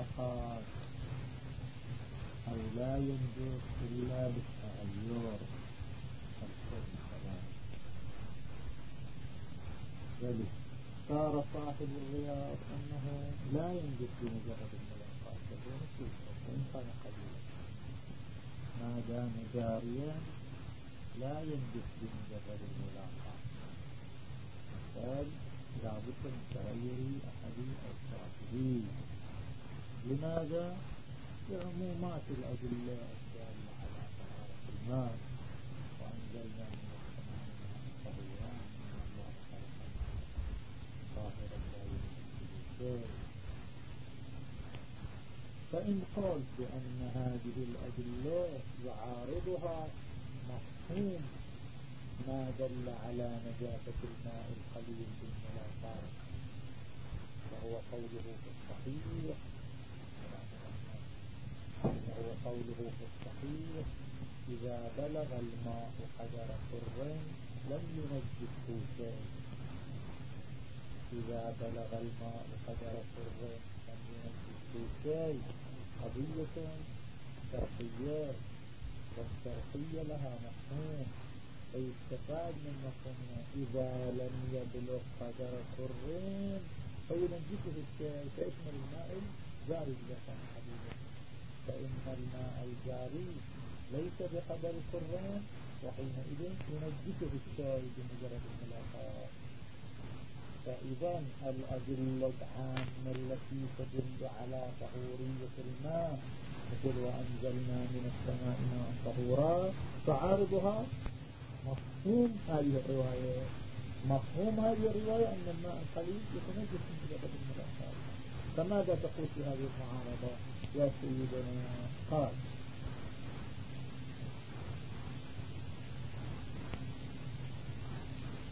الملاقات أو لا ينجز إلا بالتغير. ذلك صار صاحب الرياض أنه لا ينجز بمجرد الملاقات سلطة وإن كان قليلا. ما دام جاريا لا ينجز بمجرد الملاقات. مثال لابد من تغير أحد أوصافه لماذا؟ لعمومات الأدلة الدالة على طهارة الماء وأنزلنا من السماء طهورا من الله خلق طاهرا لا يمكن فإن قلت بأن هذه الأدلة يعارضها مفهوم ما دل على نجاسة الماء القليل بالملاقات وهو قوله في الصحيح وهو قوله في الصحيح إذا بلغ الماء قدر سر لم ينجسه شيء. إذا بلغ الماء قدر سر لم ينجسه شيء قضية شرقية والشرقية لها مفهوم فيستفاد من مفهومها. إذا لم يبلغ قدر سرين فينجسه الشيء فيشمل الماء الجاري إذا كان فإن الماء الجاري ليس بقدر سرين وحينئذ ينجسه الشيء بمجرد الملاقات فإذا الأدلة العامة التي تدل على طهورية الماء مثل وأنزلنا من السماء ماء طهورا تعارضها مفهوم هذه الرواية. مفهوم هذه الرواية أن الماء القليل يتنجس من الملاقات. فماذا تقول في هذه المعارضة؟ يا سيدنا قال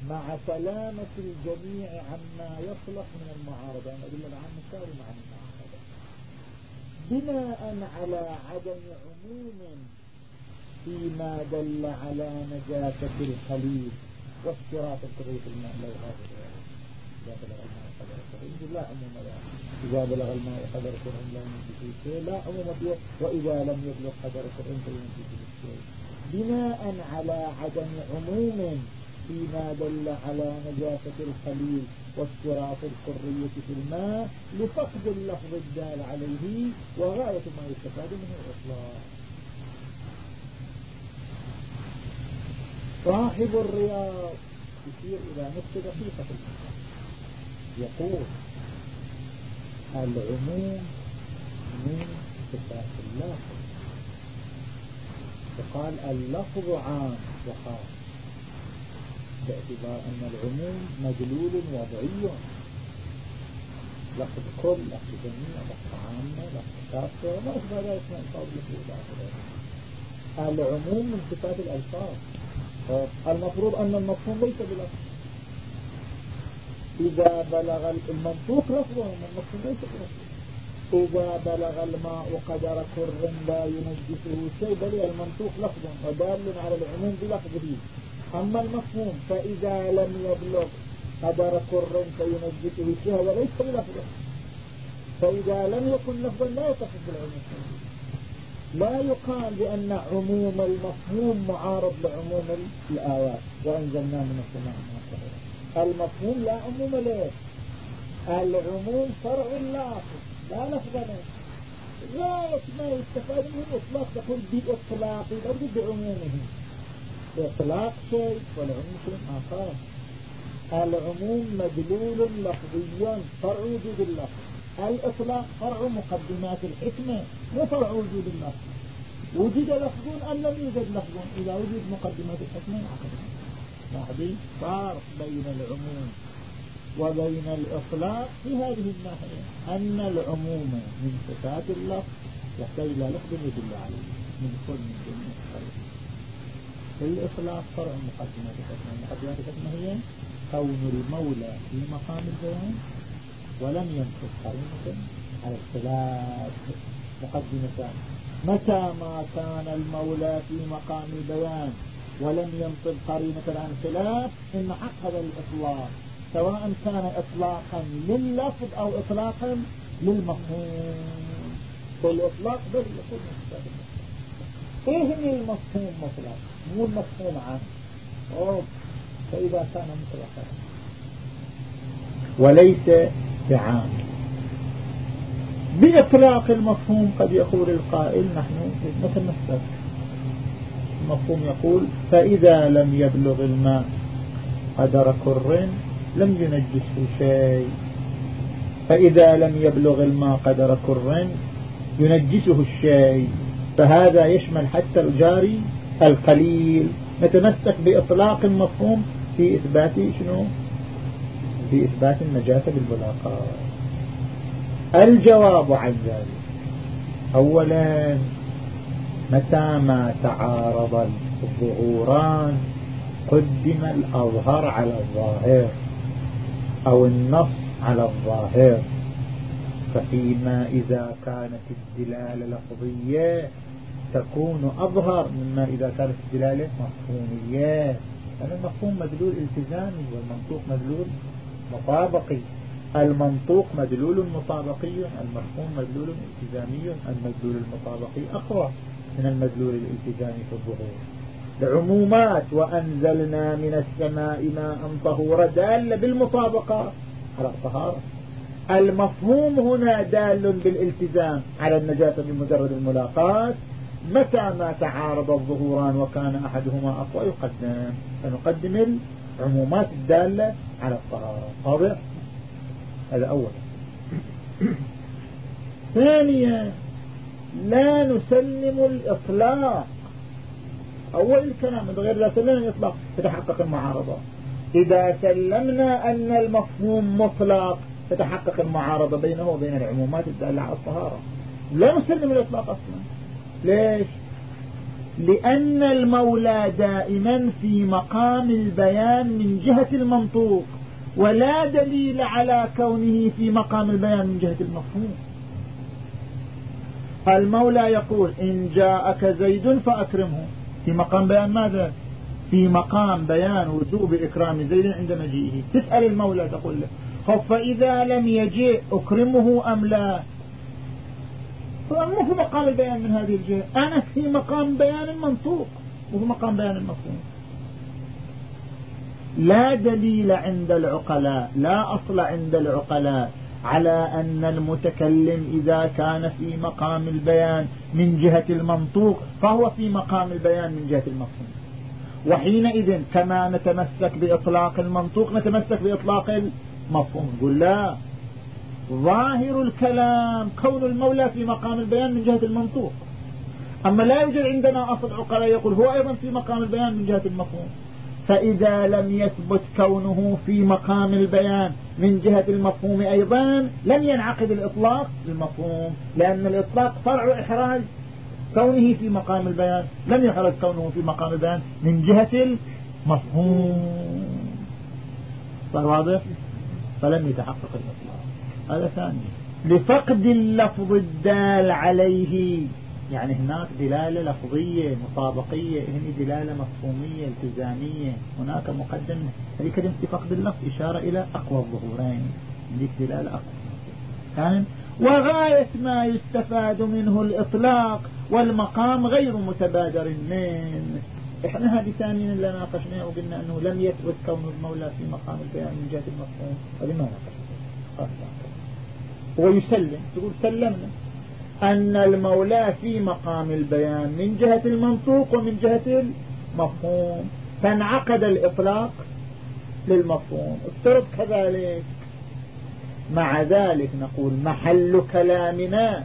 مع سلامة الجميع عما يصلح من المعارضة. يعني أدل العام ساري مع المعارضة. بناء على عدم عموم فيما دل على نجاسة الخليل واشتراط الماء لو هذا. إذا بلغ الماء قدر لا عموم له إذا بلغ الماء قدر الكريم لا ينجي شيء. لا عموم فيه وإذا لم يبلغ قدر الكريم فينجي شيء. بناء على عدم عموم فيما دل على نجاسة الخليل واشتراط القرية في الماء لفقد اللفظ الدال عليه وغاية ما يستفاد منه الإطلاق. صاحب الرياض. يشير إلى نفس دقيقة يقول العموم من صفات اللفظ. وقال اللفظ عام وخاص باعتبار أن العموم مدلول وضعي. لفظ كل لفظ جميع لفظ عامة لفظ كافة وما أشبه ذلك من ألفاظ العموم من صفات الألفاظ. المفروض أن المفهوم ليس بلفظ. إذا بلغ المنطوق لفظه المفهوم ليس بلفظ إذا بلغ الماء قدر كر لا ينجسه شيء بل المنطوق لفظ ودال على العموم بلفظه. أما المفهوم فإذا لم يبلغ قدر كر فينجسه شيء هذا ليس بلفظه. فإذا لم يكن لفظا لا يتصف بالعموم لا يقال بأن عموم المفهوم معارض لعموم الآيات وأنزلنا من السماء ما المفهوم لا عموم له. العموم فرع اللافظ لا لفظ له غاية ما يستفاد منه إطلاق تقول بإطلاق الأرض بعمومه. إطلاق شيء والعموم شيء آخر. العموم مدلول لفظي فرع وجود اللفظ الإطلاق فرع مقدمات الحكمة مو فرع وجود اللفظ وجد لفظ أم لم يوجد لفظ إذا وجد مقدمات الحكمة عقد بعدين فرق بين العموم وبين الإطلاق في هذه الناحية. أن العموم من صفات اللفظ يحتاج إلى لفظ يدل عليه من كل من جميع الإطلاق فرع مقدمات الحكمة مقدمات الحكمة هي كون المولى في مقام البيان ولم ينقص قرينة على اختلاف مقدمتان متى ما كان المولى في مقام البيان ولم ينصب قرينة عن خلاف إن حق هذا الإطلاق سواء كان إطلاقا لللفظ أو إطلاقا للمفهوم. والإطلاق بل يكون من إيه المفهوم مطلق؟ مو المفهوم عام. أوه. فإذا كان مطلقا. وليس بعام. بإطلاق المفهوم قد يقول القائل نحن نتمسك المفهوم يقول فإذا لم يبلغ الماء قدر كر لم ينجسه شيء. فإذا لم يبلغ الماء قدر كر ينجسه الشيء. فهذا يشمل حتى الجاري القليل. نتمسك بإطلاق المفهوم في إثبات شنو؟ في إثبات النجاسة بالملاقات الجواب عن ذلك. أولا متى ما تعارض الظهوران قدم الأظهر على الظاهر أو النص على الظاهر. ففيما إذا كانت الدلالة لفظية تكون أظهر مما إذا كانت الدلالة مفهومية. لأن المفهوم مدلول التزامي والمنطوق مدلول مطابقي. المنطوق مدلول مطابقي المفهوم مدلول التزامي المدلول المطابقي أقوى. من المدلول الالتزامي في الظهور العمومات وأنزلنا من السماء ماء طهورا دالة بالمطابقة. على الطهارة المفهوم هنا دال بالالتزام على النجاسة بمجرد الملاقات. متى ما تعارض الظهوران وكان أحدهما أقوى؟ يقدم. فنقدم العمومات الدالة على الطهارة. واضح؟ هذا أولا ثانيا لا نسلم الإطلاق. أول الكلام من غير لا سلم الإطلاق تتحقق المعارضة. إذا سلمنا أن المفهوم مطلق تتحقق المعارضة بينه وبين العمومات الدالة على الطهارة. لا نسلم الإطلاق أصلا. ليش؟ لأن المولى دائما في مقام البيان من جهة المنطوق ولا دليل على كونه في مقام البيان من جهة المفهوم. المولى يقول إن جاءك زيد فأكرمه. في مقام بيان ماذا؟ في مقام بيان وجوب إكرام زيد عند مجيئه. تسأل المولى تقول له فإذا لم يجيء أكرمه أم لا؟ مو في مقام البيان من هذه الجهة. أنا في مقام بيان المنطوق مو في مقام بيان المفهوم لا دليل عند العقلاء لا أصل عند العقلاء. على أن المتكلم إذا كان في مقام البيان من جهة المنطوق فهو في مقام البيان من جهة المفهوم. وحينئذ كما نتمسك بإطلاق المنطوق نتمسك بإطلاق المفهوم. قل لا. ظاهر الكلام كون المولى في مقام البيان من جهة المنطوق. أما لا يوجد عندنا أصل عقلاء يقول هو أيضا في مقام البيان من جهة المفهوم. فإذا لم يثبت كونه في مقام البيان من جهة المفهوم أيضا لم ينعقد الإطلاق المفهوم لأن الإطلاق فرع إحراج كونه في مقام البيان. لم يحرج كونه في مقام البيان من جهة المفهوم. صار واضح؟ فلم يتحقق الإطلاق. هذا ثاني. لفقد اللفظ الدال عليه. يعني هناك دلالة لفظية مطابقية هنا دلالة مفهومية التزامية. هناك مقدم هذه كلمة فقد اللفظ إشارة إلى أقوى الظهورين. هذيك دلالة أقوى. كان وغاية ما يستفاد منه الإطلاق والمقام غير متبادر منه إحنا هذه ثانيا اللي ناقشناها وقلنا أنه لم يثبت كون المولى في مقام البيان من جهة المفهوم. هذه ما ناقشنا هو يسلم. تقول سلمنا. أن المولى في مقام البيان من جهة المنطوق ومن جهة المفهوم. فانعقد الإطلاق للمفهوم. افترض كذلك. مع ذلك نقول محل كلامنا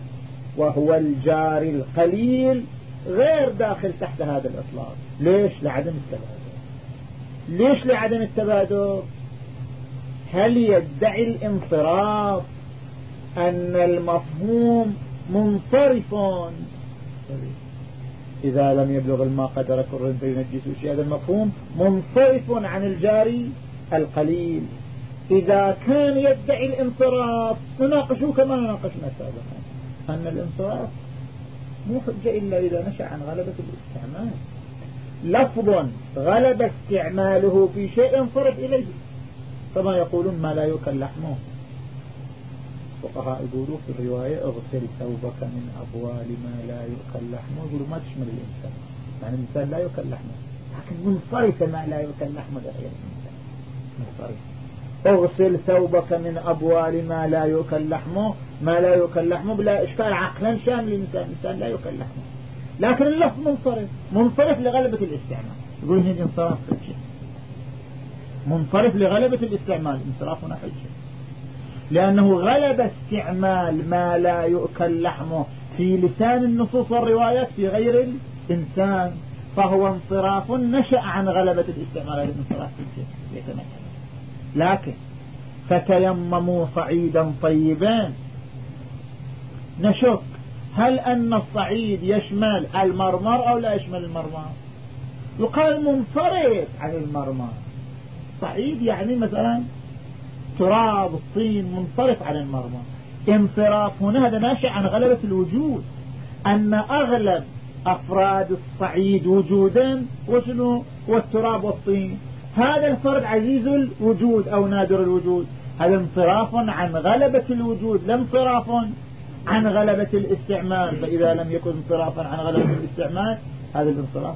وهو الجار القليل غير داخل تحت هذا الإطلاق. ليش؟ لعدم التبادل. ليش لعدم التبادل؟ هل يدعي الانصراف أن المفهوم منصرف إذا لم يبلغ الماء قدر كر فينجس هذا المفهوم منصرف عن الجاري القليل. إذا كان يدعي الانصراف نناقشه كما نناقشنا سابقا. أن الانصراف مو حجة إلا إذا نشأ عن غلبة الاستعمال. لفظ غلب استعماله في شيء انصرف إليه. كما يقولون ما لا يكل لحمه. الفقهاء يقولوا في الرواية اغسل ثوبك من أبوال ما لا يؤكل لحمه يقولوا ما تشمل الإنسان. يعني الإنسان لا يؤكل لحمه لكن منصرف ما لا يؤكل لحمه غير الإنسان. منصرف اغسل ثوبك من أبوال ما لا يؤكل لحمه ما لا يؤكل لحمه بلا إشكال. عقلا شامل الإنسان. الإنسان لا يؤكل لحمه لكن اللفظ منصرف. منصرف لغلبة الاستعمال. يقول هنا انصراف حجة منصرف لغلبة الاستعمال. انصراف هنا حجة لأنه غلب استعمال ما لا يؤكل لحمه في لسان النصوص والروايات في غير الإنسان فهو انصراف نشأ عن غلبة الاستعمال هذا الانصراف لكن فتيمموا صعيدا طيبا نشك هل أن الصعيد يشمل المرمر أو لا يشمل المرمر؟ يقال منصرف عن المرمر. صعيد يعني مثلا تراب الطين منصرف عن المرمى. انصراف هنا هذا ناشئ عن غلبة الوجود. أن أغلب أفراد الصعيد وجودا وشنو؟ والتراب والطين. هذا الفرد عزيز الوجود أو نادر الوجود. هذا انصراف عن غلبة الوجود لا انصراف عن غلبة الاستعمال. فإذا لم يكن انصرافا عن غلبة الاستعمال هذا الانصراف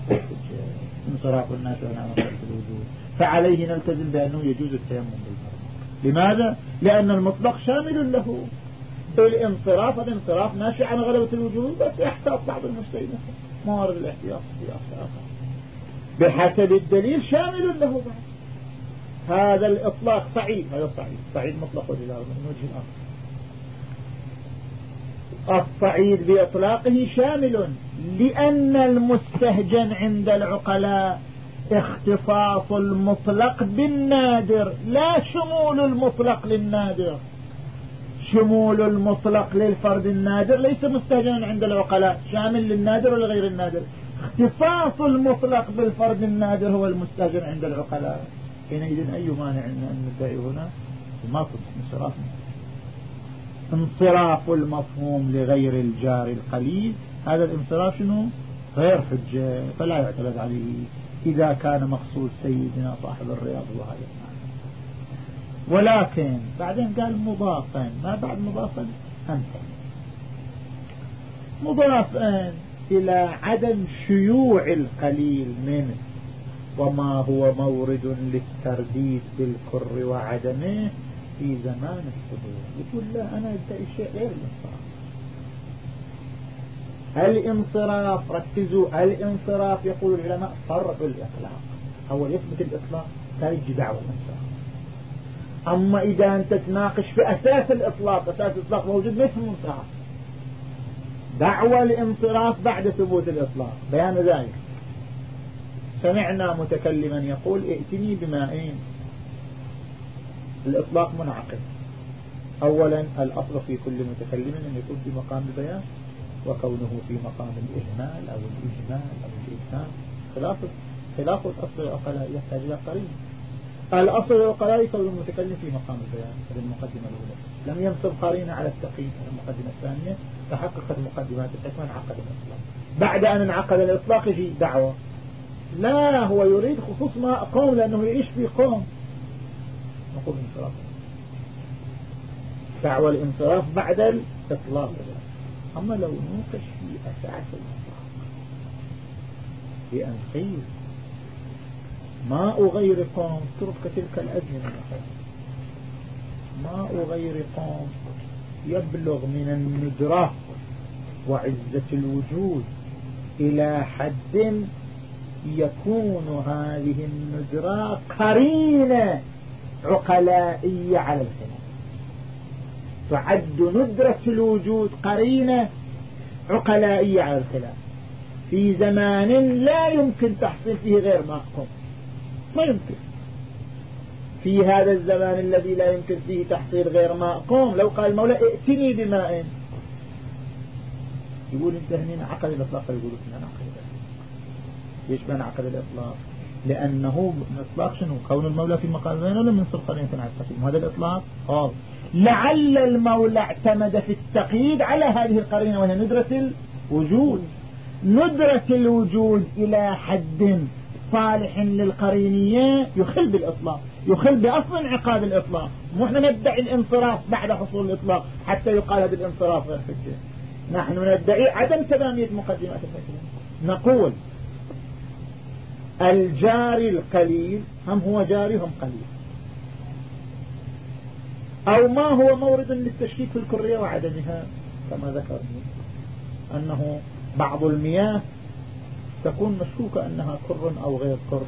انصراف الناس عن غلبة الوجود. فعليه نلتزم بأنه يجوز التيمم بالمرمى. لماذا؟ لأن المطلق شامل له. الانصراف الانصراف ناشئ عن غلبة الوجود بس يحتاط بعض المجتهدين. موارد الاحتياط بحسب الدليل شامل له هذا الإطلاق صعيد هذا صعيد صعيد مطلق ولله من وجه آخر الصعيد بإطلاقه شامل لأن المستهجن عند العقلاء اختصاص المطلق بالنادر لا شمول المطلق للنادر. شمول المطلق للفرد النادر ليس مستهجنا عند العقلاء شامل للنادر ولا غير النادر. اختصاص المطلق بالفرد النادر هو المستهجن عند العقلاء. حينئذ أي مانع أن ندعي هنا؟ ما انصراف. انصراف المفهوم لغير الجار القليل. هذا الانصراف شنو؟ غير حجة فلا يعتمد عليه. إذا كان مقصود سيدنا صاحب الرياض هو هذا المعنى ولكن بعدين قال مضافا. ما بعد مضافا؟ أمثل مضافا إلى عدم شيوع القليل منه. وما هو مورد للترديد بالكر وعدمه في زمان الحضور يقول لا أنا أدعي شيء غير الإنصراف الانصراف ركزوا. الانصراف يقول العلماء فرع الإطلاق أول يثبت الإطلاق تجي دعوة الانصراف أما إذا أنت تناقش في أساس الإطلاق أساس الإطلاق موجود ما اسمه انصراف دعوة الانصراف بعد ثبوت الإطلاق. بيان ذلك. سمعنا متكلما يقول ائتني بمائين الإطلاق منعقد. أولا الأصل في كل متكلم أن يكون في مقام البيان. وكونه في مقام الإهمال أو الإجمال أو الإجمال خلاف خلاف الأصل العقلاء يحتاج إلى قرين الأصل العقلاء كون المتكلم في مقام البيان هذه المقدمة الأولى. لم ينصب قرينة على التقييد المقدمة الثانية تحققت مقدمات الحكمة انعقد الإطلاق. بعد أن انعقد الإطلاق يجي دعوة. لا هو يريد خصوص ما قوم لأنه يعيش في قوم. نقول انصراف. دعوة الانصراف بعد الإطلاق. أما لو نوقش في أساس المطلق بأن قيل ماء غير قوم. ترك تلك الأزمنة مثلا. ماء غير قوم. يبلغ من الندرة وعزة الوجود. إلى حد يكون هذه الندرة قرينة عقلائية على الخلاف تعد ندرة الوجود قرينة عقلائية على الخلاف. في زمان لا يمكن تحصيل فيه غير ما قم ما يمكن. في هذا الزمان الذي لا يمكن فيه تحصيل غير ماء قوم لو قال المولى ائتني بماء. يقول أنت هنا عقد الإطلاق يقول اثنين عقد الإطلاق. ليش بان عقد الإطلاق؟ لأنه الإطلاق شنو؟ كون المولى في مقام بين ولا من قرينة على التقييد هذا الإطلاق خاص لعل المولى اعتمد في التقييد على هذه القرينة وهي ندرة الوجود. ندرة الوجود إلى حد صالح للقرينية يخل بالإطلاق يخل بأصل انعقاد الإطلاق. مو إحنا ندعي الانصراف بعد حصول الإطلاق حتى يقال هذا الانصراف غير نحن ندعي عدم تمامية مقدمات الحجة نقول الجاري القليل هم هو جاري هم قليل. أو ما هو مورد للتشكيك في الكرية وعدمها كما ذكرنا أنه بعض المياه تكون مشكوكة أنها كر أو غير كر.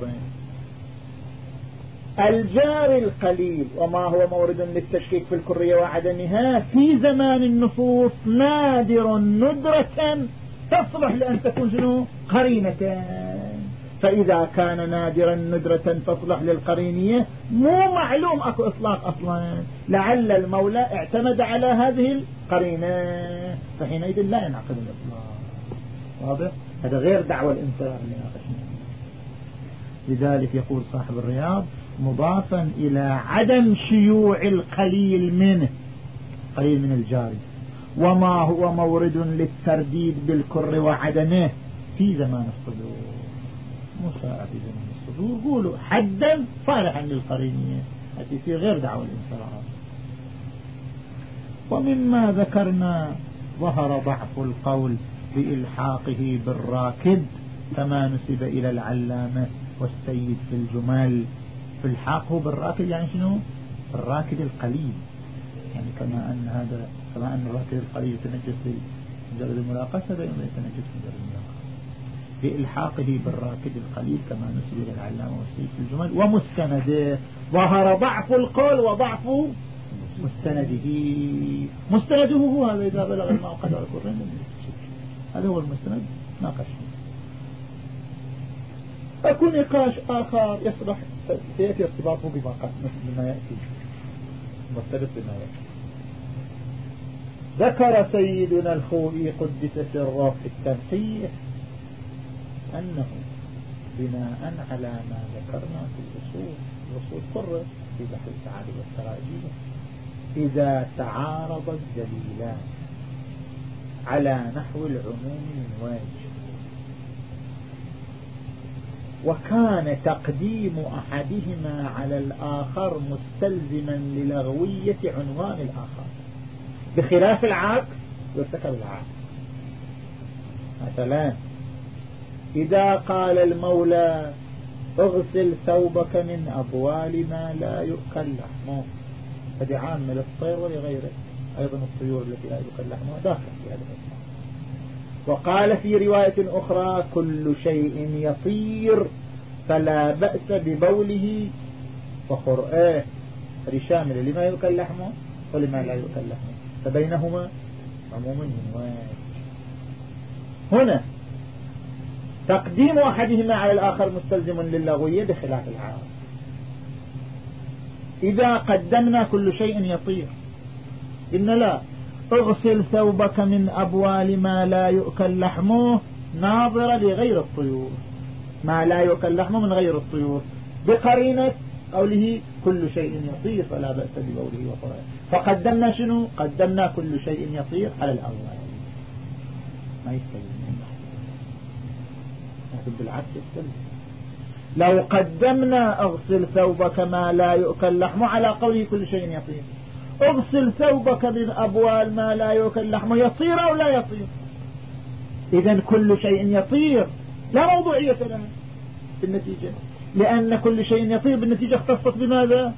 الجار القليل وما هو مورد للتشكيك في الكرية وعدمها في زمان النصوص نادر ندرة تصلح لأن تكون شنو؟ قرينة. فإذا كان نادرا ندرة تصلح للقرينية مو معلوم أكو إطلاق أصلا. لعل المولى اعتمد على هذه القرينة. فحينئذ لا ينعقد الإطلاق. واضح؟ هذا غير دعوة الانصراف اللي ناقشنا لذلك يقول صاحب الرياض مضافا إلى عدم شيوع القليل منه قليل من الجاري وما هو مورد للترديد بالكر وعدمه في زمان الصدور. مساء في زمان الصدور قولوا حدا صالحا للقرينية. التي في غير دعوة الانصراف ومما ذكرنا ظهر ضعف القول بإلحاقه بالراكد كما نسب إلى العلامة والسيد في الجمال. في إلحاقه بالراكد يعني شنو؟ الراكد القليل. يعني كما أن هذا كما أن الراكد القليل يتنجس بمجرد الملاقاة هذا يتنجس بمجرد الملاقاة. بإلحاقه بالراكد القليل كما نسب إلى العلامة والسيد في الجمال ومستنده. ظهر ضعف القول وضعف مستنده. مستنده هو هذا إذا بلغ الماء قدر هذا هو المستند. ناقشنا أكو نقاش آخر يصبح سيأتي ارتباطه بما بما يأتي. مرتبط بما يأتي. ذكر سيدنا الخوئي قدس سره في التنحيح أنه بناء على ما ذكرنا في الأصول الأصول قرر في بحث السعادة والتراجيح إذا تعارض الدليلان على نحو العموم المواجه وكان تقديم أحدهما على الآخر مستلزما للغوية عنوان الآخر. بخلاف العكس يرتكب العكس. مثلا إذا قال المولى اغسل ثوبك من أبوال ما لا يؤكل لحمه. هذه عامة للطير ولغيره. أيضا الطيور التي لا يؤكل لحمها داخل في هذا الإسلام وقال في رواية أخرى كل شيء يطير فلا بأس ببوله وخرآه هذه شاملة لما يؤكل لحمه ولما لا يؤكل لحمه. فبينهما عموم من هنا تقديم أحدهما على الآخر مستلزم للغوية بخلاف العام. إذا قدمنا كل شيء يطير. إن لا اغسل ثوبك من أبوال ما لا يؤكل لحمه ناظرة لغير الطيور. ما لا يؤكل لحمه من غير الطيور. بقرينة قوله كل شيء يطير فلا بأس بقوله وقرأه فقدمنا شنو؟ قدمنا كل شيء يطير على الأول ما يستلزم بالعكس يستلزم لو قدمنا اغسل ثوبك ما لا يؤكل لحمه على قوله كل شيء يطير اغسل ثوبك من أبوال ما لا يوكل لحمه يطير أو لا يطير إذا كل شيء يطير. لا موضوعية لها بالنتيجة. لأن كل شيء يطير بالنتيجة اختصت بماذا؟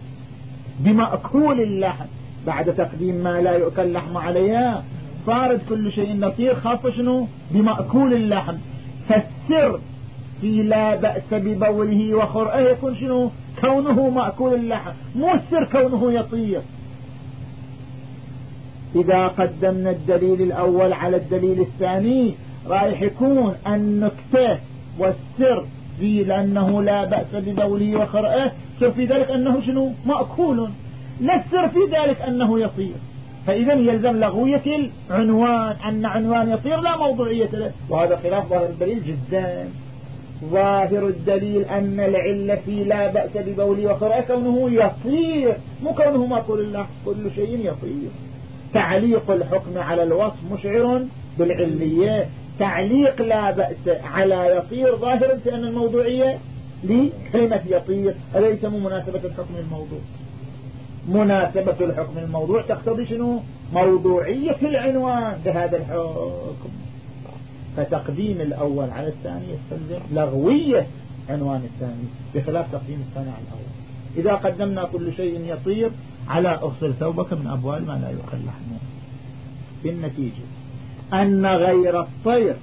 بمأكول اللحم. بعد تقديم ما لا يؤكل لحم عليها صارت كل شيء يطير خاصة شنو؟ بمأكول اللحم. فالسر في لا بأس ببوله وخرأه يكون شنو؟ كونه مأكول اللحم مو السر كونه يطير. إذا قدمنا الدليل الأول على الدليل الثاني رايح يكون النكتة والسر في لأنه لا بأس ببوله وخرأه سر في ذلك أنه شنو؟ مأكول. لا السر في ذلك أنه يطير. فإذا يلزم لغوية العنوان أن عنوان يطير لا موضوعية له. وهذا خلاف ظاهر الدليل جدا. ظاهر الدليل أن العلة في لا بأس ببوله وخرأه كونه يطير مو كونه مأكول الله كل شيء يطير. تعليق الحكم على الوصف مشعر بالعلية تعليق لا بأس على يصير ظاهرا في أن الموضوعية لكلمة يطير. هذا يسمى مناسبة الحكم الموضوع؟ مناسبة الحكم الموضوع تقتضي شنو؟ موضوعية العنوان بهذا الحكم. فتقديم الأول على الثاني يستلزم لغوية عنوان الثاني بخلاف تقديم الثاني على الأول. إذا قدمنا كل شيء يطير على أغسل ثوبك من أبوال ما لا يؤكل لحمه بالنتيجة أن غير الطير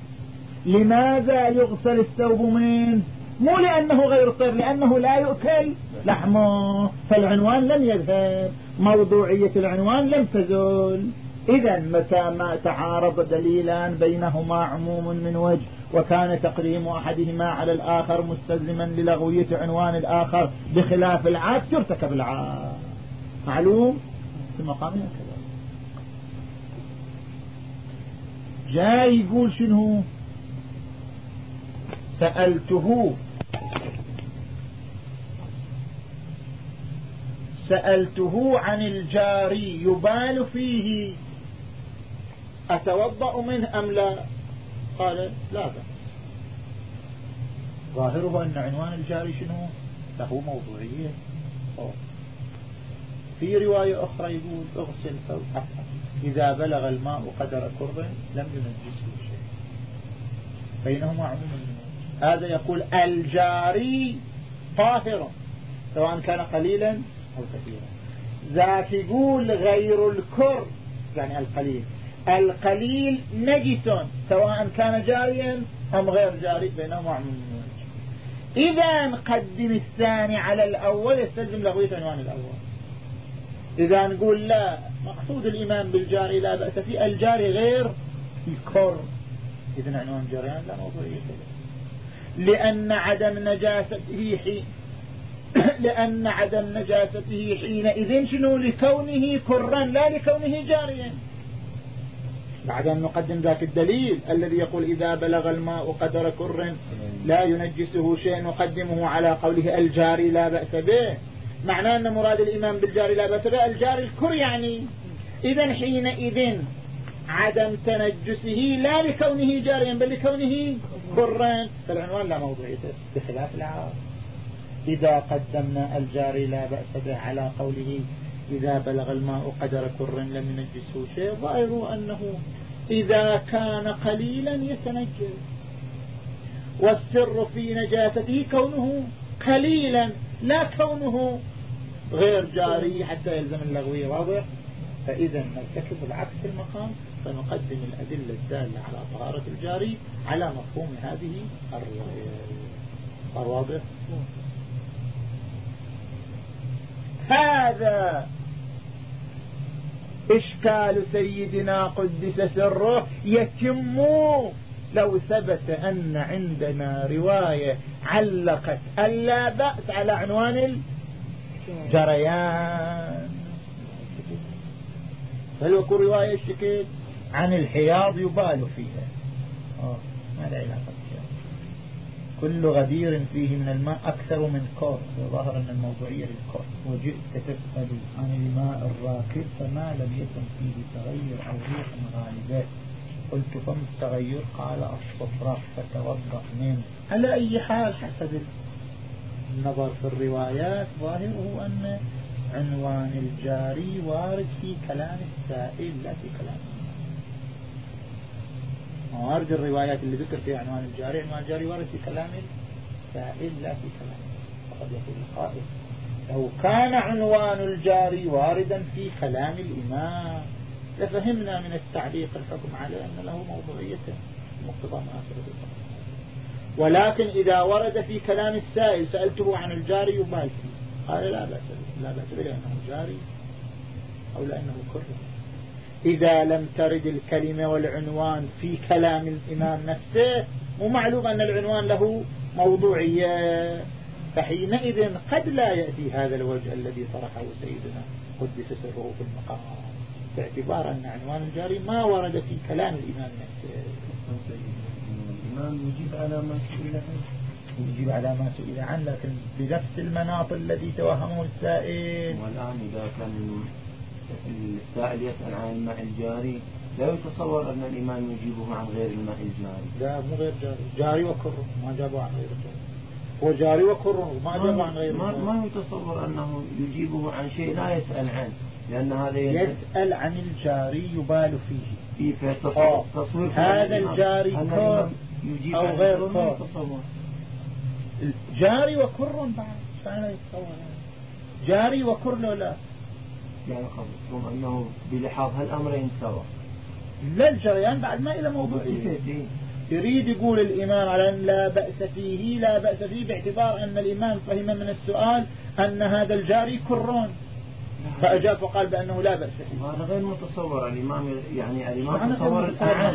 لماذا يغسل الثوب منه مو لأنه غير الطير لأنه لا يؤكل لحمه فالعنوان لم يذهب. موضوعية العنوان لم تزول. إذا متى ما تعارض دليلان بينهما عموم من وجه وكان تقديم أحدهما على الآخر مستلزما للغوية عنوان الآخر بخلاف العكس يرتكب العكس معلوم؟ في مقامنا كذا جاي يقول شنو؟ سألته. سألته عن الجاري يبال فيه. أتوضأ منه أم لا؟ قال لا بأس. ظاهره أن عنوان الجاري شنو؟ له موضوعية. في رواية أخرى يقول اغسل فوق. إذا بلغ الماء قدر كر لم ينجسه شيء. بينهما عموما هذا يقول الجاري طاهر سواء كان قليلا أو كثيرا. ذاك يقول غير الكر يعني القليل. القليل نجس سواء كان جاريا أم غير جاري بينهما عموما إذا نقدم الثاني على الأول يستلزم لغوية عنوان الأول. إذا نقول لا مقصود الإيمان بالجاري لا بأس فيه. الجاري غير الكر إذن عنوان جريان لا موضوعية لأن عدم نجاسته لأن عدم نجاسته حينئذ شنو؟ لكونه كرا لا لكونه جاريا. بعد أن نقدم ذاك الدليل الذي يقول إذا بلغ الماء قدر كر لا ينجسه شيء نقدمه على قوله الجاري لا بأس به. معناه أن مراد الإمام بالجاري لا بأس به. الجاري الكر يعني إذا حينئذ عدم تنجسه لا لكونه جاريا بل لكونه كرا. فالعنوان لا موضوعيته بخلاف العار إذا قدمنا الجاري لا بأس به على قوله إذا بلغ الماء قدر كر لم ينجسه شيء ظاهر أنه إذا كان قليلا يتنجس. والسر في نجاسته كونه قليلا لا كونه غير جاري حتى يلزم اللغوية واضح؟ فإذا نرتكب العكس المقام فنقدم الأدلة الدالة على طهارة الجاري على مفهوم هذه الرواية هذا إشكال سيدنا قدس سره يتم لو ثبت أن عندنا رواية علقت ألا بأس على عنوان الجريان هل يكون رواية الشكل عن الحياض يبال فيها. آه ما لا علاقة. كل غدير فيه من الماء أكثر من كور ظهر أن الموضوعية للكور وجئت تسأل عن الماء الراكد فما لم يكن فيه تغير أو ريح غالبة. قلت فما التغير؟ قال الصفراء. فتوضأ منه. على أي حال حسب النظر في الروايات ظاهره أن عنوان الجاري وارد في كلام السائل لا في كلام موارد الروايات اللي ذكر فيها عنوان الجاري عنوان الجاري وارد في كلام السائل لا في كلام. وقد يقول القائل لو كان عنوان الجاري واردا في كلام الإمام لفهمنا من التعليق الحكم عليه أن له موضوعية مقتضى مآثرة ولكن إذا ورد في كلام السائل سألته عن الجاري يبال قال لا بأس لا بأس لأنه جاري أو لأنه كره. إذا لم ترد الكلمة والعنوان في كلام الإمام نفسه ومعلوم أن العنوان له موضوعية. فحينئذ قد لا يأتي هذا الوجه الذي طرحه سيدنا قدس سره في المقام. باعتبار أن عنوان الجاري ما ورد في كلام الإمام نفسه. الإمام يجيب على ما سئل عنه يجيب على ما سئل عنه لكن بنفس المناط الذي توهمه السائل. والآن إذا كان السائل يسأل عن الماء الجاري لا يتصور أن الإمام يجيبه عن غير الماء الجاري. لا مو غير جاري. جاري وكره ما جابوا عن غير جاري هو جاري وكر ما أجاب عن غير ما, ما يتصور أنه يجيبه عن شيء لا يسأل عنه لأن هذا يسأل عن الجاري يبال فيه. في تصوير هذا الجاري كر أو غير كر جاري وكر بعد فأنا يتصور. جاري وكر لو لا. يعني قصدكم أنه بلحاظ هالأمرين سوا لا الجريان بعد ما إلى موضوع يريد يقول الإمام على أن لا بأس فيه لا بأس فيه باعتبار أن الإمام فهم من السؤال أن هذا الجاري كرون. فأجاب فقال بأنه لا بأس فيه. هذا غير متصور الإمام يعني الإمام تصور الآن.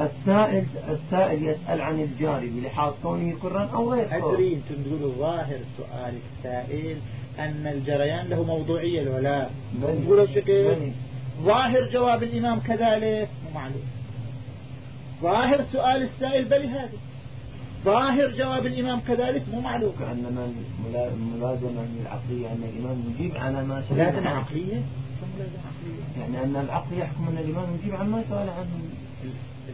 السائل السائل يسأل عن الجاري بلحاظ كونه كرا أو غير أدري أنتم تقولوا ظاهر سؤال السائل أن الجريان له موضوعية ولا نقول الشكل ظاهر جواب الإمام كذلك مو معلوم. ظاهر سؤال السائل بل هذا. ظاهر جواب الإمام كذلك مو معلوم. كأنما الملازمة العقلية أن الإمام يجيب على ما سأل ملازمة عقلية؟ يعني أن العقل يحكم أن الإمام يجيب عن ما سأل عنه.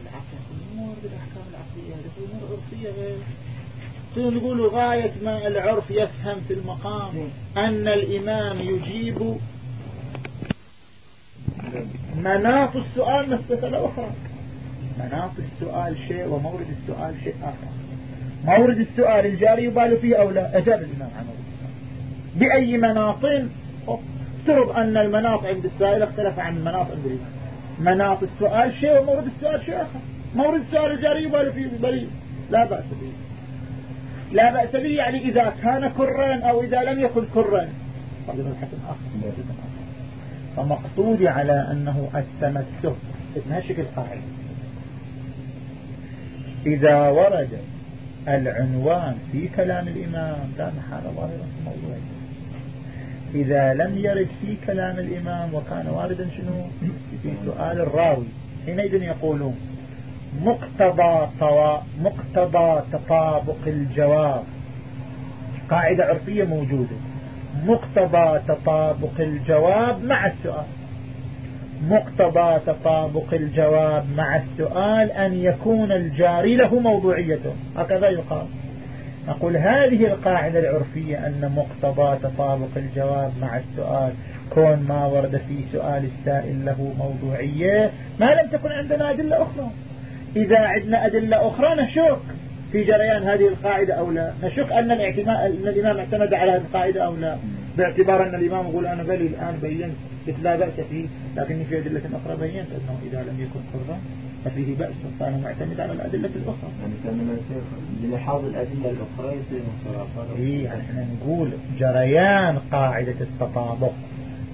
العقل أمور بالأحكام العقلية هذه أمور عرفية غير نقول غاية ما العرف يفهم في المقام أن الإمام يجيب مناط السؤال مسألة أخرى. مناط السؤال شيء ومورد السؤال شيء آخر. مورد السؤال الجاري يبال فيه أو لا؟ أجاب الإمام عنه بأي مناط؟ افترض أن المناط عند السائل اختلف عن المناط عند الإمام. مناط السؤال شيء ومورد السؤال شيء آخر. مورد السؤال الجاري يبال فيه بل لا بأس به. لا بأس به يعني إذا كان كرا أو إذا لم يكن كرا فمقصودي على أنه التمسك. اسمها شكل إذا ورد العنوان في كلام الإمام لا محال ظاهرا في الموضوع إذا لم يرد في كلام الإمام وكان واردا شنو؟ في سؤال الراوي. حينئذ يقولون مقتضى. مقتضى تطابق الجواب. قاعدة عرفية موجودة. مقتضى تطابق الجواب مع السؤال. مقتضى تطابق الجواب مع السؤال أن يكون الجاري له موضوعية هكذا يقال. نقول هذه القاعدة العرفية أن مقتضى تطابق الجواب مع السؤال كون ما ورد في سؤال السائل له موضوعية ما لم تكن عندنا أدلة أخرى. إذا عندنا أدلة أخرى نشك في جريان هذه القاعدة أو لا. نشك أن, أن الإمام اعتمد على هذه القاعدة أو لا. باعتبار أن الإمام يقول أنا بلي الآن بينت لا بأس فيه لكني في أدلة أخرى بينت أنه إذا لم يكن حرا ففيه بأس فأنا معتمد على الأدلة الأخرى. يعني كان بلحاظ الأدلة الأخرى يصير انصراف إيه يعني إحنا نقول جريان قاعدة التطابق.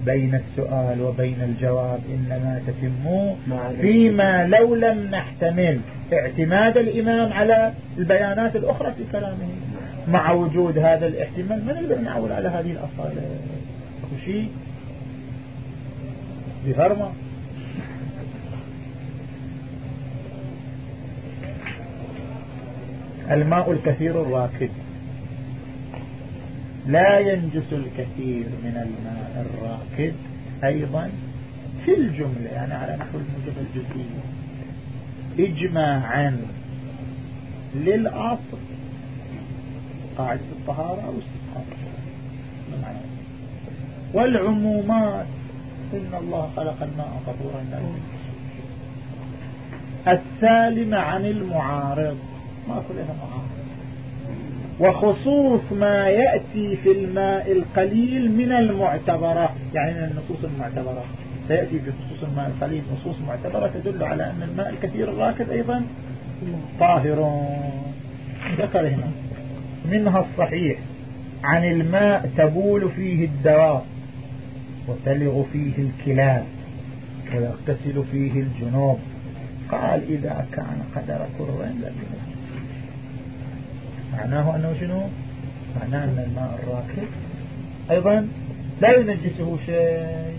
بين السؤال وبين الجواب إنما تتم فيما لو لم نحتمل اعتماد الإمام على البيانات الأخرى في كلامه. مع وجود هذا الاحتمال من اللي نعول على هذه الأصالة شيء بفرما الماء الكثير الراكد. لا ينجس الكثير من الماء الراكد أيضا في الجملة يعني على نحو الموجب الجزئية إجماعا للأصل. قاعدة الطهارة أو استطهارة والعمومات. إن الله خلق الماء طهورا. لا عن المعارض. ما كلها معارض. وخصوص ما يأتي في الماء القليل من المعتبرة. يعني من النصوص المعتبرة. سيأتي في خصوص الماء القليل نصوص معتبرة تدل على أن الماء الكثير الراكد أيضا طاهر. ذكر هنا. منها الصحيح. عن الماء تبول فيه الدواب وتلغ فيه الكلاب ويغتسل فيه الجنوب. قال إذا كان قدر كر لم معناه أنه شنو؟ معناه أن الماء الراكد أيضا لا ينجسه شيء.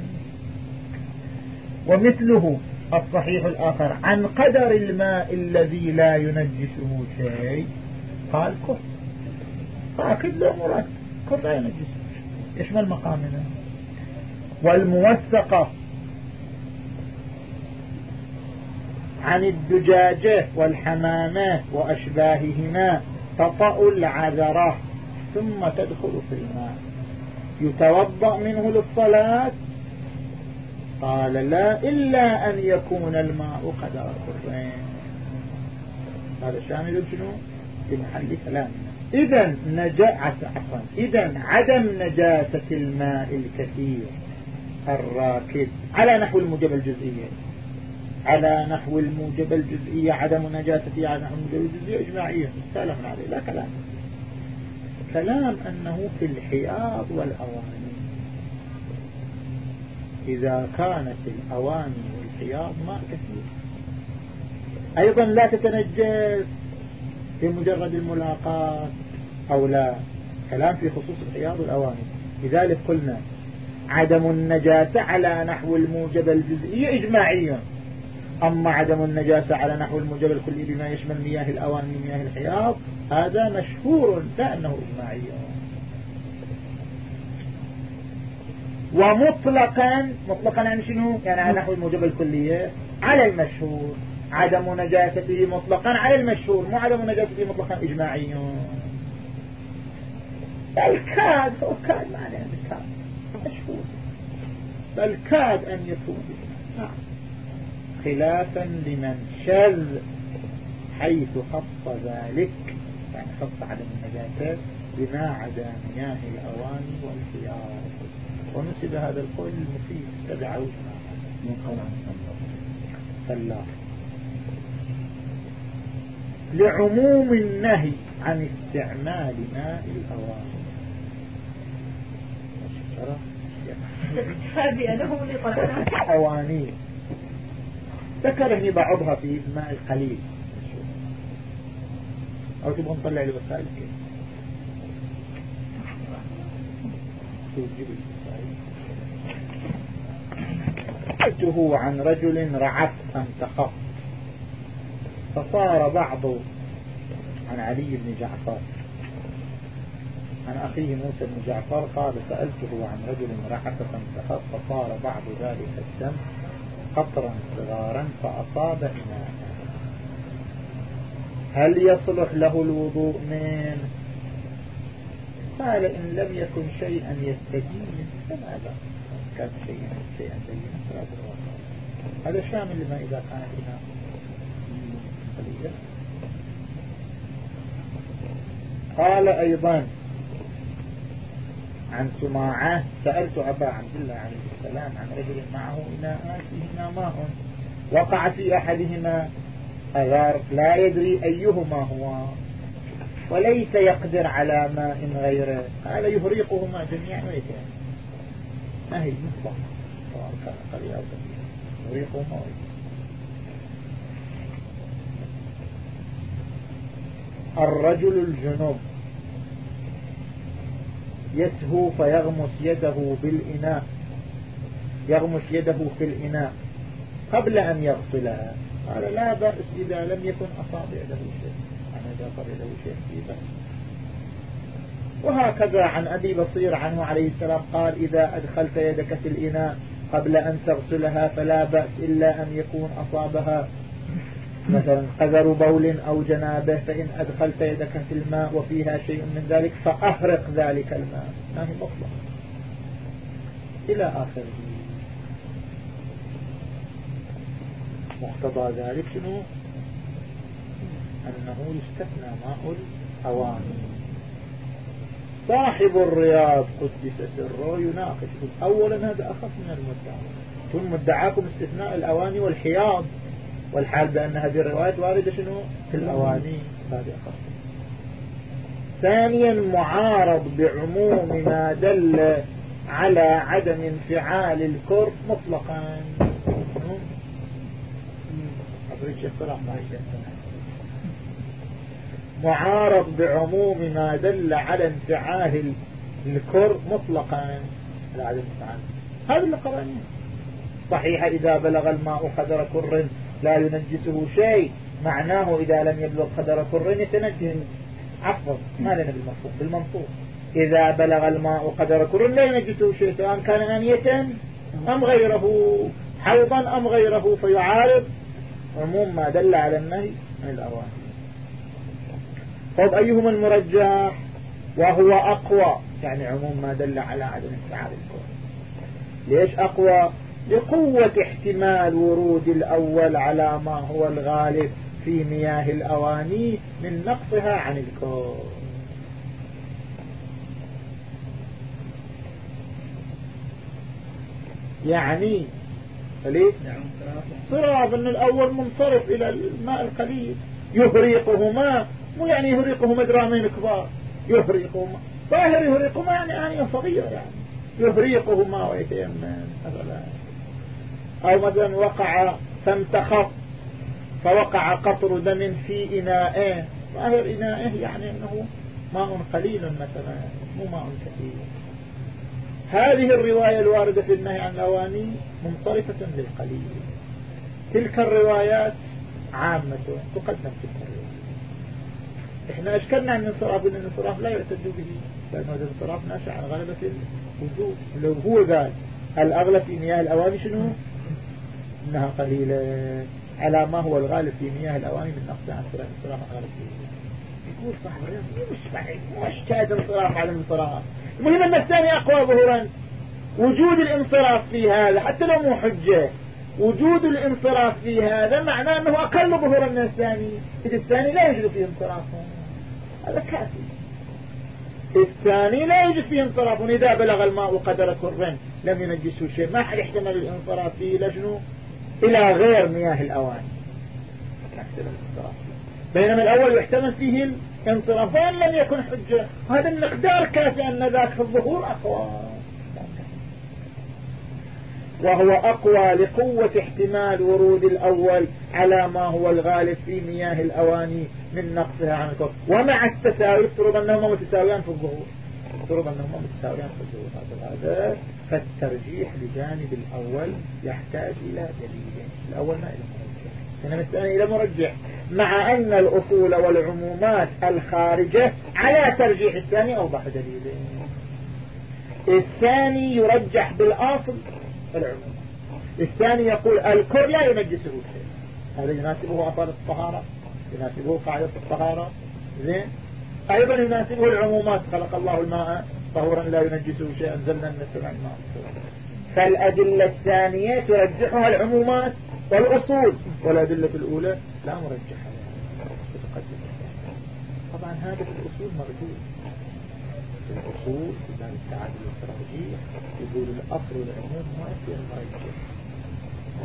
ومثله الصحيح الآخر عن قدر الماء الذي لا ينجسه شيء قال كف. راكد لا مراد كف لا ينجسه. يشمل مقامنا. والموثقة عن الدجاجة والحمامة وأشباههما. تطأ العذرة ثم تدخل في الماء. يتوضأ منه للصلاة؟ قال لا إلا أن يكون الماء قدر الرين هذا شامل شنو؟ في محل كلامنا إذا نجاسة عفوا إذا عدم نجاسة الماء الكثير الراكد على نحو الموجب الجزئية. على نحو الموجب الجزئية عدم نجاسة على نحو الموجب الجزئية إجماعية. سلام عليه لا كلام. كلام أنه في الحياض والأواني. إذا كانت الأواني والحياض ماء كثير. أيضا لا تتنجس في مجرد الملاقاة أو لا. كلام في خصوص الحياض والأواني. لذلك قلنا عدم النجاسة على نحو الموجب الجزئي إجماعي أما عدم النجاسة على نحو الموجب الكلي بما يشمل مياه الأواني ومياه الحياض هذا مشهور لا أنه إجماعي. ومطلقا مطلقا يعني شنو؟ يعني على نحو الموجب الكلية على المشهور. عدم نجاسته مطلقا على المشهور. مو عدم نجاسته مطلقا إجماعي. بل كاد هو كاد معنى مشهور. بل كاد أن يكون. نعم. خلافا لمن شذ حيث خص ذلك يعني خص عدم النجاسة بما عدا مياه الأواني والخيار. ونسب هذا القول المفيد. تبعه من قول عن لعموم النهي عن استعمال ماء الأواني أواني ذكر هني بعضها في الماء القليل أو تبغى نطلع الوسائل؟ كيف سألته عن رجل رعف فانتخف فصار بعض عن علي بن جعفر. عن أخيه موسى بن جعفر قال سألته عن رجل رعف فانتخف فصار بعض ذلك الدم. قطرا صغارا فأصاب إناء هل يصلح له الوضوء من؟ قال إن لم يكن شيئا يستجيب فماذا كان شيئا شيئا بينا هذا شامل لما إذا كان الإناء قال أيضا عن سماعة سألت أبا عبد الله عليه السلام عن رجل معه إناء فيهما ماء وقع في أحدهما أغار لا يدري أيهما هو. وليس يقدر على ماء غيره. قال يهريقهما جميعا ويتين ما هي؟ المطلق سواء كان قليل أو يهريقهما الرجل الجنوب. يسهو فيغمس يده بالإناء يغمس يده في الإناء قبل أن يغسلها. قال لا بأس إذا لم يكن أصاب يده شيء. أنا إذا أصاب يده شيء في بأس وهكذا عن أبي بصير عنه عليه السلام قال إذا أدخلت يدك في الإناء قبل أن تغسلها فلا بأس إلا أن يكون أصابها مثلا قذر بول أو جنابه فإن أدخلت يدك في الماء وفيها شيء من ذلك فأحرق ذلك الماء. ما هي مطلق. إلى آخره. مقتضى ذلك شنو؟ أنه يستثنى ماء الأواني. صاحب الرياض قدس سره يناقش. أولا هذا أخف من المدعى. ثم مدعاكم استثناء الأواني والحياض. والحال بأن هذه الروايات واردة شنو؟ في الأواني هذه ثانيا معارض بعموم ما دل على عدم انفعال الكرب مطلقا. معارض بعموم ما دل على انفعال الكر مطلقا. على عدم انفعال هذا اللي قرأناه صحيح إذا بلغ الماء قدر كر لا ينجسه شيء. معناه إذا لم يبلغ قدر كر يتنجس عفوا ما لنا بالمنصوب بالمنصوب إذا بلغ الماء قدر كر لا ينجسه شيء سواء كان أنية أم غيره حيضا أم غيره فيعارض. عموم ما دل على النهي عن الأواني طب أيهما المرجح؟ وهو أقوى. يعني عموم ما دل على عدم استيعاب الكون. ليش أقوى؟ لقوة احتمال ورود الأول على ما هو الغالب في مياه الأواني من نقصها عن الكون يعني ليه؟ صراف إن الأول منصرف إلى الماء القليل يهريقهما مو يعني يهريقهما درامين كبار يهريقهما ظاهر يهريقهما يعني آنية صغيرة يعني يهريقهما ويتيمم مثلا أو مثلا وقع فامتخط فوقع قطر دم في إنائه ظاهر إنائه يعني أنه ماء قليل مثلا مو ماء كثير. هذه الرواية الواردة في النهي عن الأواني منصرفة للقليل. تلك الروايات عامة تقدم تلك الروايات إحنا أشكلنا عن الانصراف ان الانصراف لا يعتد به لأنه الانصراف ناشئ عن غلبة الوجود. لو هو قال الأغلب في مياه الأواني شنو؟ إنها قليلة. على ما هو الغالب في مياه الأواني من نقص عن الانصراف عن غلبة الوجود يقول صاحب الرياض مش بعيد مش كاد انصراف على الانصراف. المهم أن الثاني أقوى ظهورا. وجود الانصراف في هذا حتى لو مو حجة. وجود الانصراف في هذا معناه أنه أقل ظهورا من الثاني. اذا الثاني لا يوجد فيه انصراف. هذا كافي. الثاني لا يوجد فيه انصراف. إذا بلغ الماء قدر كرين لم ينجسه شيء. ما حد يحتمل الانصراف فيه. إلى إلى غير مياه الاواني بينما الأول يحتمل فيه انصرافان لم يكن حجة هذا المقدار كافي أن ذاك في الظهور أقوى. وهو أقوى لقوة احتمال ورود الأول على ما هو الغالب في مياه الأواني من نقصها عن الكفر ومع التساوي افترض أنهما متساويان في الظهور. افترض أنهما متساويان في الظهور هذا فالترجيح لجانب الأول يحتاج إلى دليل. الأول ما إلى إنما الثاني إلى مرجح مع أن الأصول والعمومات الخارجة على ترجيح الثاني أوضح دليلين الثاني يرجح بالأصل العموم. الثاني يقول الكر لا ينجسه شيء. هذا يناسبه أصل الطهارة يناسبه قاعدة الطهارة. زين؟ أيضا يناسبه العمومات خلق الله الماء طهورا لا ينجسه شيء أنزلنا من السماء الماء. فالأدلة الثانية ترجحها العمومات والأصول. والأدلة الأولى لا مرجح طبعا هذا في الأصول مرجوع في الأصول في باب التعادل والترجيح يقول الأصل والعموم ما يصير مرجح.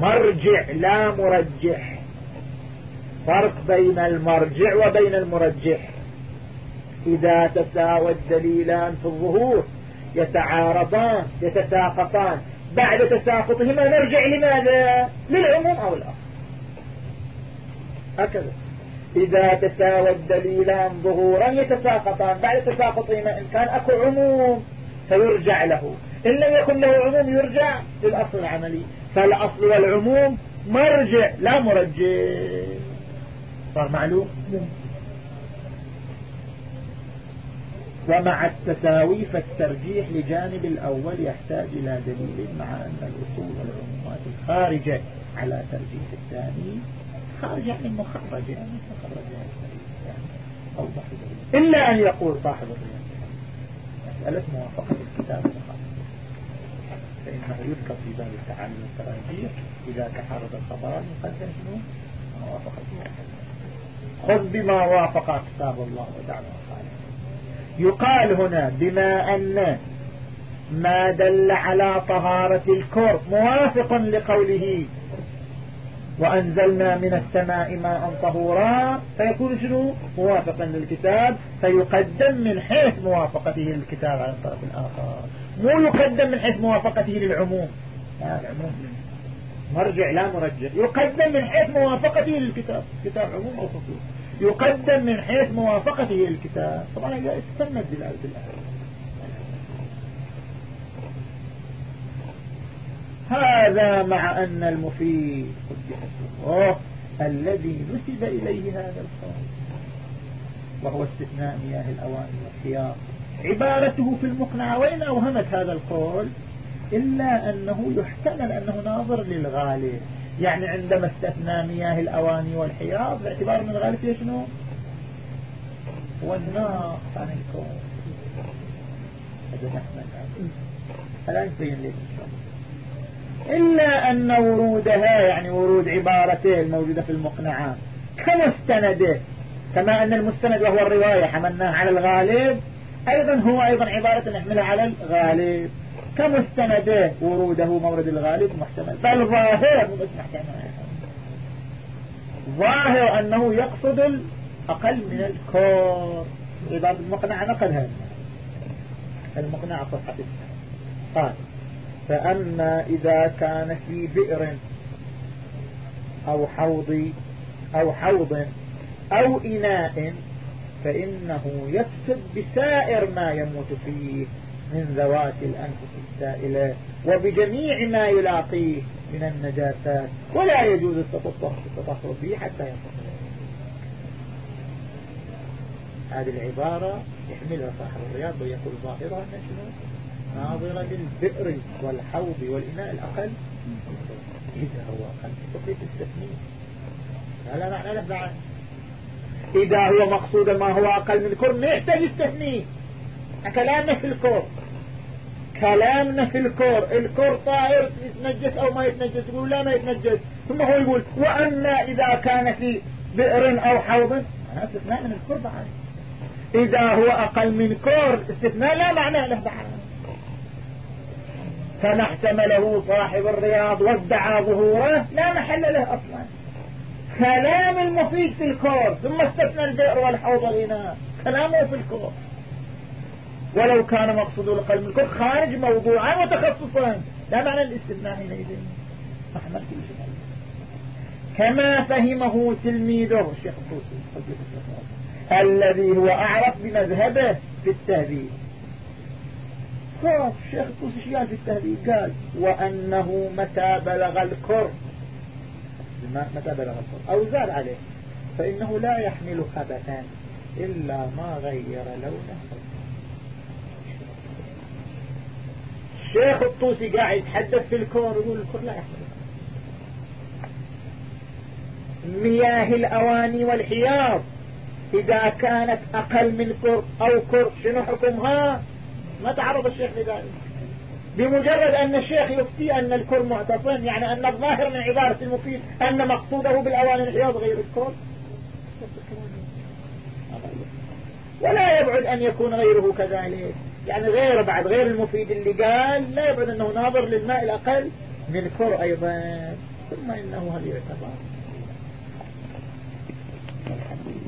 مرجع لا مرجح. فرق بين المرجع وبين المرجح. إذا تساوى الدليلان في الظهور يتعارضان يتساقطان. بعد تساقطهما نرجع لماذا؟ للعموم أو الأصل. هكذا. إذا تساوى الدليلان ظهورا يتساقطان. بعد تساقطهما إن كان أكو عموم فيرجع له. إن لم يكن له عموم يرجع للأصل العملي. فالأصل والعموم مرجع لا مرجع. صار معلوم؟ ومع التساوي فالترجيح لجانب الأول يحتاج إلى دليل مع أن الأصول والعمومات الخارجة على ترجيح الثاني خارج يعني مخرج يعني مخرج أوضح دليل إلا أن يقول صاحب مسألة موافقة الكتاب فإنه يذكر في باب التعامل والتراجيح إذا تحرر الخبران يقدم شنو؟ موافقة. خذ بما وافق كتاب الله خالف يقال هنا بما أن ما دل على طهارة الكرب موافق لقوله وأنزلنا من السماء ماء طهورا فيكون شنو؟ موافقا للكتاب فيقدم من حيث موافقته للكتاب على الطرف الآخر. مو يقدم من حيث موافقته للعموم. لا العموم مرجع لا مرجع. يقدم من حيث موافقته للكتاب. كتاب عموم أو خصوص؟ يقدم من حيث موافقته للكتاب طبعا هي استنت دلالة الآية هذا مع أن المفيد الذي نسب إليه هذا القول. وهو استثناء مياه الأواني والخيار. عبارته في المقنع وإن أوهمت هذا القول إلا أنه يحتمل أنه ناظر للغالب. يعني عندما استثنى مياه الأواني والحياض باعتبار من الغالب شنو؟ والناقص عن الكون فلا يبين لي إلا أن ورودها يعني ورود عبارته الموجودة في المقنعات كمستنده كما أن المستند وهو الرواية حملناه على الغالب أيضا هو أيضا عبارة نحملها على الغالب. كمستنده وروده مورد الغالب محتمل. بل ظاهر مو بس محتمل. ظاهر أنه يقصد الأقل من الكور. عبارة المقنعة نقلها المقنعة صحة قال فأما إذا كان في بئر أو حوض أو حوض أو إناء فإنه يفسد بسائر ما يموت فيه. من ذوات الأنفس السائلة وبجميع ما يلاقيه من النجاسات. ولا يجوز التطهر به حتى ينفق هذه العبارة يحملها صاحب الرياض ويقول ظاهرها ناظرة للبئر والحوض والإناء الأقل. إذا هو أقل. تقيت التثمين هذا معنى له بعد إذا هو مقصود ما هو أقل من ما يحتاج التثمين كلامنا في الكور. كلامنا في الكور. الكور طائر يتنجس أو ما يتنجس يقول لا ما يتنجس. ثم هو يقول وأما إذا كان في بئر أو حوض استثناء من الكور بعد إذا هو أقل من كور استثناء لا معنى له بعد كما احتمله صاحب الرياض وادعى ظهوره لا محل له أصلا. كلام المفيد في الكور ثم استثنى البئر والحوض الغناء كلامه في الكور. ولو كان مقصود القلب الكور خارج موضوعا وتخصصا لا معنى الاستثناء حينئذ. محمد كل شيء. كما فهمه تلميذه الشيخ الطوسي الذي هو أعرف بمذهبه في التهذيب. الشيخ الطوسي في التهذيب؟ قال وأنه متى بلغ الكر. متى بلغ الكر؟ أو زاد عليه. فإنه لا يحمل خبثا إلا ما غير لونه. الشيخ الطوسي قاعد يتحدث في الكون يقول الكون لا يحمل مياه الأواني والحياض إذا كانت أقل من كر أو كر شنو حكمها ما تعرض الشيخ لذلك. بمجرد أن الشيخ يفتي أن الكر معتصم يعني أن الظاهر من عبارة المفيد أن مقصوده بالأواني الحياض غير الكر ولا يبعد أن يكون غيره كذلك. يعني غير بعد غير المفيد اللي قال لا يبعد أنه ناظر للماء الأقل من الكر أيضا. ثم إنه هل يعتبر؟